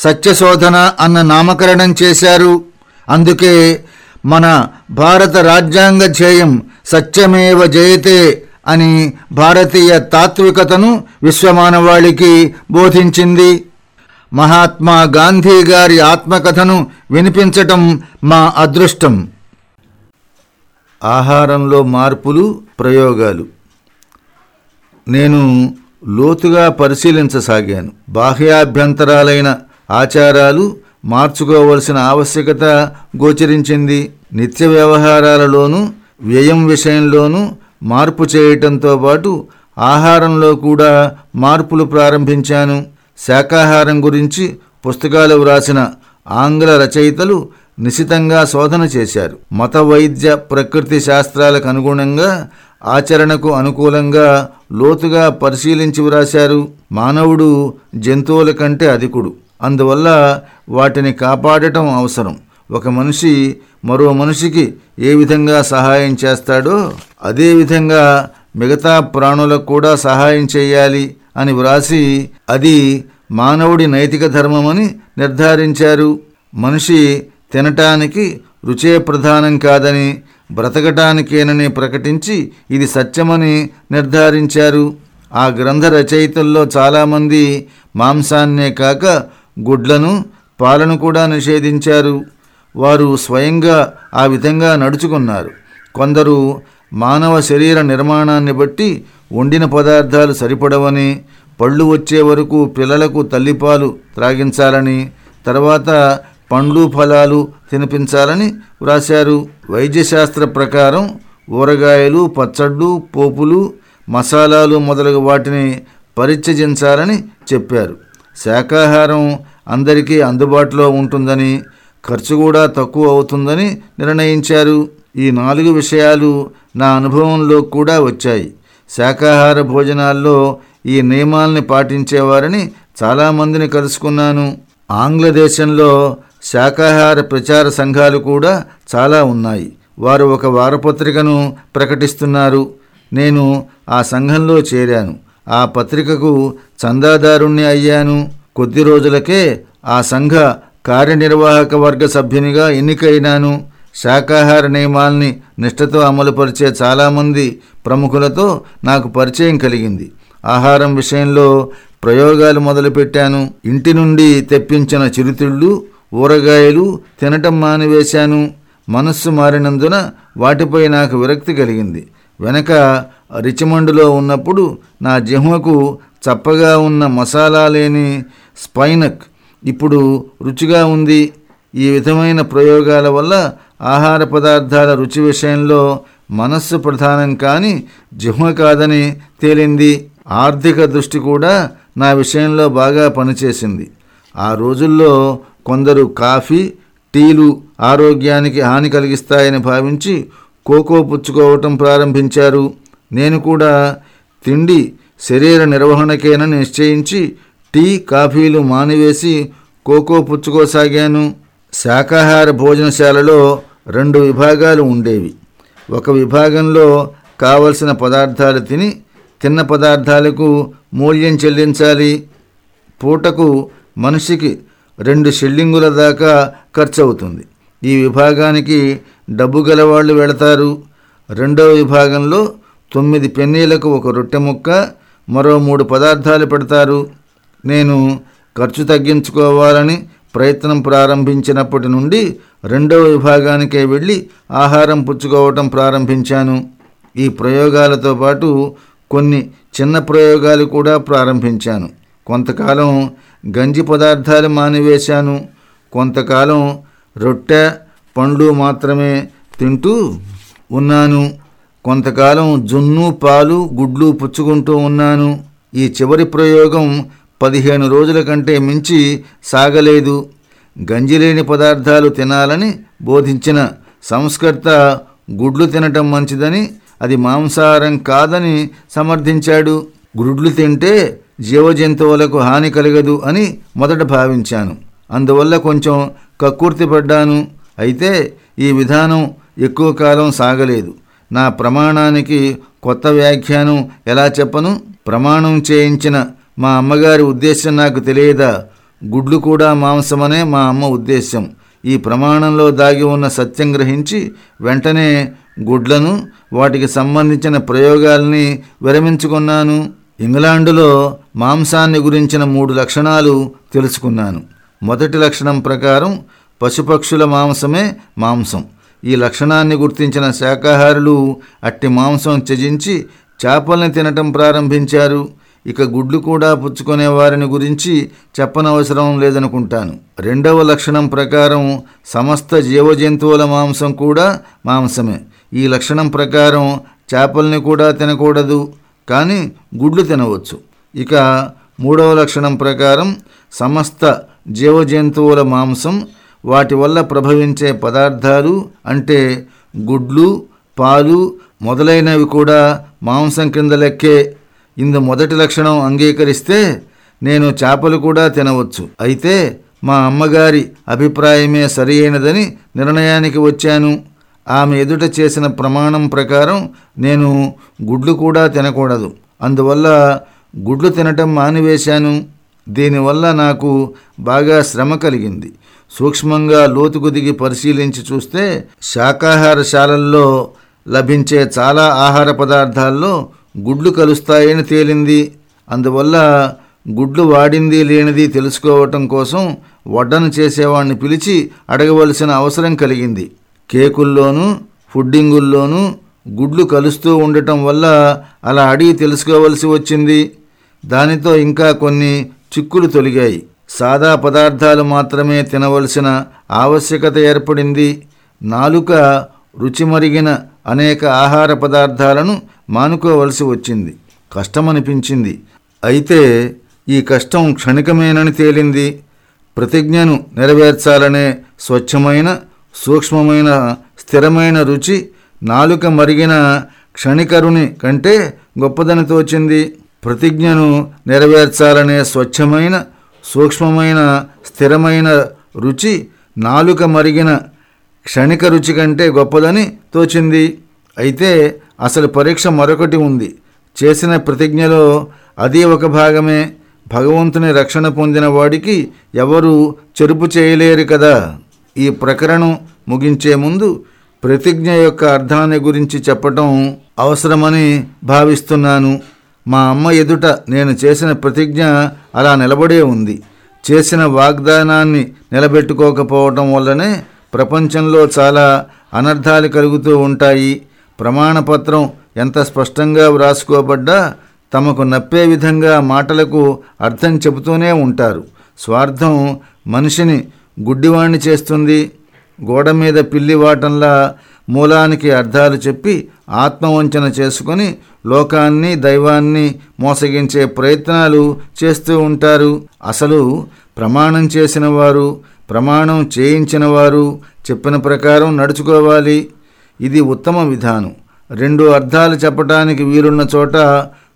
సత్యశోధన అన్న నామకరణం చేశారు. అందుకే మన భారత రాజ్యాంగ ధ్యేయం సత్యమేవ జయతే అని భారతీయ తాత్వికతను విశ్వమానవాళికి బోధించింది. మహాత్మా గాంధీ గారి ఆత్మకథను వినిపించటం మా అదృష్టం. ఆహారంలో మార్పులు ప్రయోగాలు. నేను లోతుగా పరిశీలించసాగాను. బాహ్యాభ్యంతరాలైన ఆచారాలు మార్చుకోవలసిన ఆవశ్యకత గోచరించింది. నిత్య వ్యవహారాలలోనూ వ్యయం విషయంలోనూ మార్పు చేయటంతో పాటు ఆహారంలో కూడా మార్పులు ప్రారంభించాను. శాకాహారం గురించి పుస్తకాలు వ్రాసిన ఆంగ్ల రచయితలు నిశితంగా శోధన చేశారు. మత వైద్య ప్రకృతి శాస్త్రాలకు అనుగుణంగా ఆచరణకు అనుకూలంగా లోతుగా పరిశీలించి వ్రాశారు. మానవుడు జంతువుల కంటే అధికుడు. అందువల్ల వాటిని కాపాడటం అవసరం. ఒక మనిషి మరో మనిషికి ఏ విధంగా సహాయం చేస్తాడో అదేవిధంగా మిగతా ప్రాణులకు కూడా సహాయం చేయాలి అని వ్రాసి అది మానవుడి నైతిక ధర్మమని నిర్ధారించారు. మనిషి తినటానికి రుచే ప్రధానం కాదని బ్రతకటానికేనని ప్రకటించి ఇది సత్యమని నిర్ధారించారు. ఆ గ్రంథ రచయితల్లో చాలామంది మాంసాన్నే కాక గుడ్లను పాలను కూడా నిషేధించారు. వారు స్వయంగా ఆ విధంగా నడుచుకున్నారు. కొందరు మానవ శరీర నిర్మాణాన్ని బట్టి వండిన పదార్థాలు సరిపడవని పళ్ళు వచ్చే వరకు పిల్లలకు తల్లిపాలు త్రాగించాలని తర్వాత పండ్లు ఫలాలు తినిపించాలని వ్రాశారు. వైద్యశాస్త్ర ప్రకారం ఊరగాయలు పచ్చళ్ళు పోపులు మసాలాలు మొదలగు వాటిని పరిత్యజించాలని చెప్పారు. శాకాహారం అందరికీ అందుబాటులో ఉంటుందని ఖర్చు కూడా తక్కువ అవుతుందని నిర్ణయించారు. ఈ నాలుగు విషయాలు నా అనుభవంలో కూడా వచ్చాయి. శాకాహార భోజనాల్లో ఈ నియమాల్ని పాటించేవారని చాలామందిని కలుసుకున్నాను. ఆంగ్లదేశంలో శాకాహార ప్రచార సంఘాలు కూడా చాలా ఉన్నాయి. వారు ఒక వారపత్రికను ప్రకటిస్తున్నారు. నేను ఆ సంఘంలో చేరాను. ఆ పత్రికకు చందాదారుణ్ణి అయ్యాను. కొద్ది రోజులకే ఆ సంఘ కార్యనిర్వాహక వర్గ సభ్యునిగా ఎన్నికైనాను. శాకాహార నియమాల్ని నిష్ఠతో అమలుపరిచే చాలామంది ప్రముఖులతో నాకు పరిచయం కలిగింది. ఆహారం విషయంలో ప్రయోగాలు మొదలుపెట్టాను. ఇంటి నుండి తెప్పించిన చిరుతిళ్ళు ఊరగాయలు తినటం మానివేశాను. మనస్సు మారినందున వాటిపై నాకు విరక్తి కలిగింది. వెనక రిచమండులో ఉన్నప్పుడు నా జిహ్మకు చప్పగా ఉన్న మసాలా లేని స్పైనక్ ఇప్పుడు రుచిగా ఉంది. ఈ విధమైన ప్రయోగాల వల్ల ఆహార పదార్థాల రుచి విషయంలో మనస్సు ప్రధానం కాని జిహ్మ కాదని తేలింది. ఆర్థిక దృష్టి కూడా నా విషయంలో బాగా పనిచేసింది. ఆ రోజుల్లో కొందరు కాఫీ టీలు ఆరోగ్యానికి హాని కలిగిస్తాయని భావించి కోకో పుచ్చుకోవటం ప్రారంభించారు. నేను కూడా తిండి శరీర నిర్వహణకేనని నిశ్చయించి టీ కాఫీలు మానివేసి కోకో పుచ్చుకోసాగాను. శాకాహార భోజనశాలలో రెండు విభాగాలు ఉండేవి. ఒక విభాగంలో కావలసిన పదార్థాలు తిని తిన్న పదార్థాలకు మూల్యం చెల్లించాలి. పూటకు మనిషికి రెండు షిల్లింగుల దాకా ఖర్చు అవుతుంది ఈ విభాగానికి డబ్బు గలవాళ్ళు వెళతారు. రెండవ విభాగంలో తొమ్మిది పెన్నీలకు ఒక రొట్టె ముక్క మరో మూడు పదార్థాలు పెడతారు. నేను ఖర్చు తగ్గించుకోవాలని ప్రయత్నం ప్రారంభించినప్పటి నుండి రెండవ విభాగానికే వెళ్ళి ఆహారం పుచ్చుకోవటం ప్రారంభించాను. ఈ ప్రయోగాలతో పాటు కొన్ని చిన్న ప్రయోగాలు కూడా ప్రారంభించాను. కొంతకాలం గంజి పదార్థాలు మానివేశాను. కొంతకాలం రొట్టె పండ్లు మాత్రమే తింటూ ఉన్నాను. కొంతకాలం జున్ను పాలు గుడ్లు పుచ్చుకుంటూ ఉన్నాను. ఈ చివరి ప్రయోగం పదిహేను రోజుల కంటే మించి సాగలేదు. గంజిలేని పదార్థాలు తినాలని బోధించిన సంస్కర్త గుడ్లు తినటం మంచిదని అది మాంసాహారం కాదని సమర్థించాడు. గుడ్లు తింటే జీవజంతువులకు హాని కలగదు అని మొదట భావించాను. అందువల్ల కొంచెం కక్కుర్తి పడ్డాను. అయితే ఈ విధానం ఎక్కువ కాలం సాగలేదు. నా ప్రమాణానికి కొత్త వ్యాఖ్యానం ఎలా చెప్పను? ప్రమాణం చేయించిన మా అమ్మగారి ఉద్దేశం నాకు తెలియదా? గుడ్లు కూడా మాంసమనే మా అమ్మ ఉద్దేశం ఈ ప్రమాణంలో దాగి ఉన్న సత్యం గ్రహించి వెంటనే గుడ్లను వాటికి సంబంధించిన ప్రయోగాల్ని విరమించుకున్నాను. ఇంగ్లాండులో మాంసాన్ని గురించిన మూడు లక్షణాలు తెలుసుకున్నాను. మొదటి లక్షణం ప్రకారం పశుపక్షుల మాంసమే మాంసం. ఈ లక్షణాన్ని గుర్తించిన శాకాహారులు అట్టి మాంసం త్యజించి చేపల్ని తినటం ప్రారంభించారు. ఇక గుడ్లు కూడా పుచ్చుకునే వారిని గురించి చెప్పనవసరం లేదనుకుంటాను. రెండవ లక్షణం ప్రకారం సమస్త జీవజంతువుల మాంసం కూడా మాంసమే. ఈ లక్షణం ప్రకారం చేపల్ని కూడా తినకూడదు కానీ గుడ్లు తినవచ్చు. ఇక మూడవ లక్షణం ప్రకారం సమస్త జీవజంతువుల మాంసం వాటి వల్ల ప్రభవించే పదార్థాలు అంటే గుడ్లు పాలు మొదలైనవి కూడా మాంసం కింద లెక్కే. ఇందు మొదటి లక్షణం అంగీకరిస్తే నేను చేపలు కూడా తినవచ్చు. అయితే మా అమ్మగారి అభిప్రాయమే సరి అయినదని నిర్ణయానికి వచ్చాను. ఆమె ఎదుట చేసిన ప్రమాణం ప్రకారం నేను గుడ్లు కూడా తినకూడదు. అందువల్ల గుడ్లు తినటం మానివేశాను. దీనివల్ల నాకు బాగా శ్రమ కలిగింది. సూక్ష్మంగా లోతుకు దిగి పరిశీలించి చూస్తే శాకాహారశాలల్లో లభించే చాలా ఆహార పదార్థాల్లో గుడ్లు కలుస్తాయని తేలింది. అందువల్ల గుడ్లు వాడింది లేనిది తెలుసుకోవటం కోసం వడ్డన చేసేవాడిని పిలిచి అడగవలసిన అవసరం కలిగింది. కేకుల్లోనూ ఫుడ్డింగుల్లోనూ గుడ్లు కలుస్తూ ఉండటం వల్ల అలా అడిగి తెలుసుకోవలసి వచ్చింది. దానితో ఇంకా కొన్ని చిక్కులు తొలిగాయి. సాదా పదార్థాలు మాత్రమే తినవలసిన ఆవశ్యకత ఏర్పడింది. నాలుక రుచి మరిగిన అనేక ఆహార పదార్థాలను మానుకోవలసి వచ్చింది. కష్టమనిపించింది. అయితే ఈ కష్టం క్షణికమేనని తేలింది. ప్రతిజ్ఞను నెరవేర్చాలనే స్వచ్ఛమైన సూక్ష్మమైన స్థిరమైన రుచి నాలుక మరిగిన క్షణికరుని కంటే గొప్పదని తోచింది. ప్రతిజ్ఞను నెరవేర్చాలనే స్వచ్ఛమైన సూక్ష్మమైన స్థిరమైన రుచి నాలుక మరిగిన క్షణిక రుచి కంటే గొప్పదని తోచింది. అయితే అసలు పరీక్ష మరొకటి ఉంది. చేసిన ప్రతిజ్ఞలో అది ఒక భాగమే. భగవంతుని రక్షణ పొందిన వాడికి ఎవరు చెరుపు చేయలేరు కదా. ఈ ప్రకరణం ముగించే ముందు ప్రతిజ్ఞ యొక్క అర్థాన్ని గురించి చెప్పటం అవసరమని భావిస్తున్నాను. మా అమ్మ ఎదుట నేను చేసిన ప్రతిజ్ఞ అలా నిలబడే ఉంది. చేసిన వాగ్దానాన్ని నిలబెట్టుకోకపోవటం వల్లనే ప్రపంచంలో చాలా అనర్థాలు కలుగుతూ ఉంటాయి. ప్రమాణపత్రం ఎంత స్పష్టంగా వ్రాసుకోబడ్డా తమకు నప్పే విధంగా మాటలకు అర్థం చెబుతూనే ఉంటారు. స్వార్థం మనిషిని గుడ్డివాణ్ణి చేస్తుంది. గోడ మీద పిల్లి వాటంలా మూలానికి అర్థాలు చెప్పి ఆత్మవంచన చేసుకొని లోకాన్ని దైవాన్ని మోసగించే ప్రయత్నాలు చేస్తూ ఉంటారు. అసలు ప్రమాణం చేసిన వారు ప్రమాణం చేయించిన వారు చెప్పిన ప్రకారం నడుచుకోవాలి. ఇది ఉత్తమ విధానం. రెండు అర్థాలు చెప్పటానికి వీలున్న చోట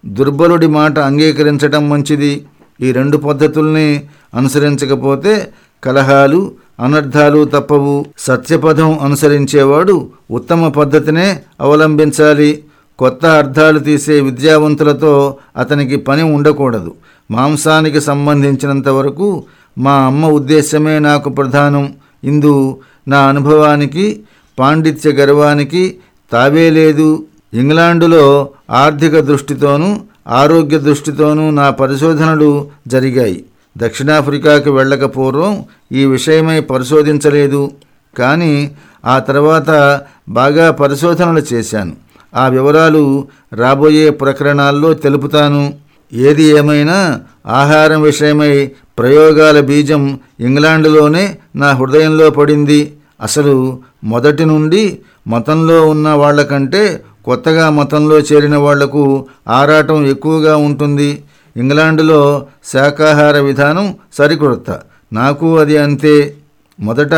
దుర్బలుడి మాట అంగీకరించటం మంచిది. ఈ రెండు పద్ధతుల్ని అనుసరించకపోతే కలహాలు అనర్థాలు తప్పవు. సత్యపథం అనుసరించేవాడు ఉత్తమ పద్ధతినే అవలంబించాలి. కొత్త అర్థాలు తీసే విద్యావంతులతో అతనికి పని ఉండకూడదు. మాంసానికి సంబంధించినంత వరకు మా అమ్మ ఉద్దేశమే నాకు ప్రధానం. ఇందు నా అనుభవానికి పాండిత్య గర్వానికి తావే లేదు. ఇంగ్లాండులో ఆర్థిక దృష్టితోనూ ఆరోగ్య దృష్టితోనూ నా పరిశోధనలు జరిగాయి. దక్షిణాఫ్రికాకి వెళ్ళక పూర్వం ఈ విషయమై పరిశోధించలేదు. కానీ ఆ తర్వాత బాగా పరిశోధనలు చేశాను. ఆ వివరాలు రాబోయే ప్రకరణాల్లో తెలుపుతాను. ఏది ఏమైనా ఆహారం విషయమై ప్రయోగాల బీజం ఇంగ్లాండ్లోనే నా హృదయంలో పడింది. అసలు మొదటి నుండి మతంలో ఉన్న వాళ్ళకంటే కొత్తగా మతంలో చేరిన వాళ్ళకు ఆరాటం ఎక్కువగా ఉంటుంది. ఇంగ్లాండ్లో శాకాహార విధానం సరికొడత నాకు అది అంతే. మొదట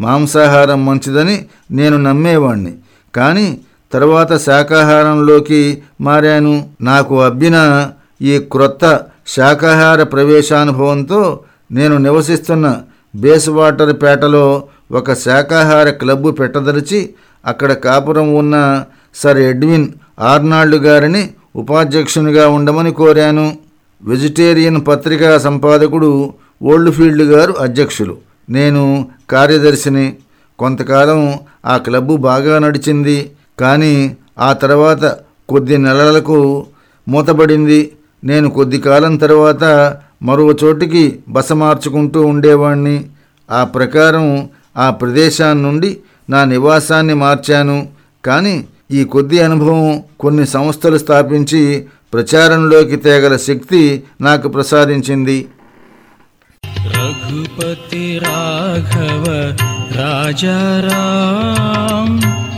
మాంసాహారం మంచిదని నేను నమ్మేవాణ్ణి. కానీ తర్వాత శాకాహారంలోకి మారాను. నాకు అబ్బిన ఈ క్రొత్త శాకాహార ప్రవేశానుభవంతో నేను నివసిస్తున్న బేస్ వాటర్ పేటలో ఒక శాకాహార క్లబ్బు పెట్టదలిచి అక్కడ కాపురం ఉన్న సర్ ఎడ్విన్ ఆర్నాల్డ్ గారిని ఉపాధ్యక్షునిగా ఉండమని కోరాను. వెజిటేరియన్ పత్రికా సంపాదకుడు ఓల్డ్ ఫీల్డ్ గారు అధ్యక్షులు. నేను కార్యదర్శిని. కొంతకాలం ఆ క్లబ్బు బాగా నడిచింది. కానీ ఆ తర్వాత కొద్ది నెలలకు మూతబడింది. నేను కొద్ది కాలం తర్వాత మరో చోటికి బస మార్చుకుంటూ ఉండేవాణ్ణి. ఆ ప్రకారం ఆ ప్రదేశాన్ని నుండి నా నివాసాన్ని మార్చాను. కానీ ఈ కొద్ది అనుభవం కొన్ని సంస్థలు స్థాపించి ప్రచారంలోకి తేగల శక్తి నాకు ప్రసాదించింది. రఘుపతి రాఘవ రాజారా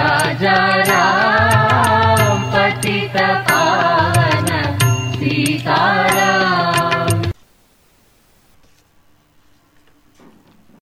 राजा राम पतित पावन सीताराम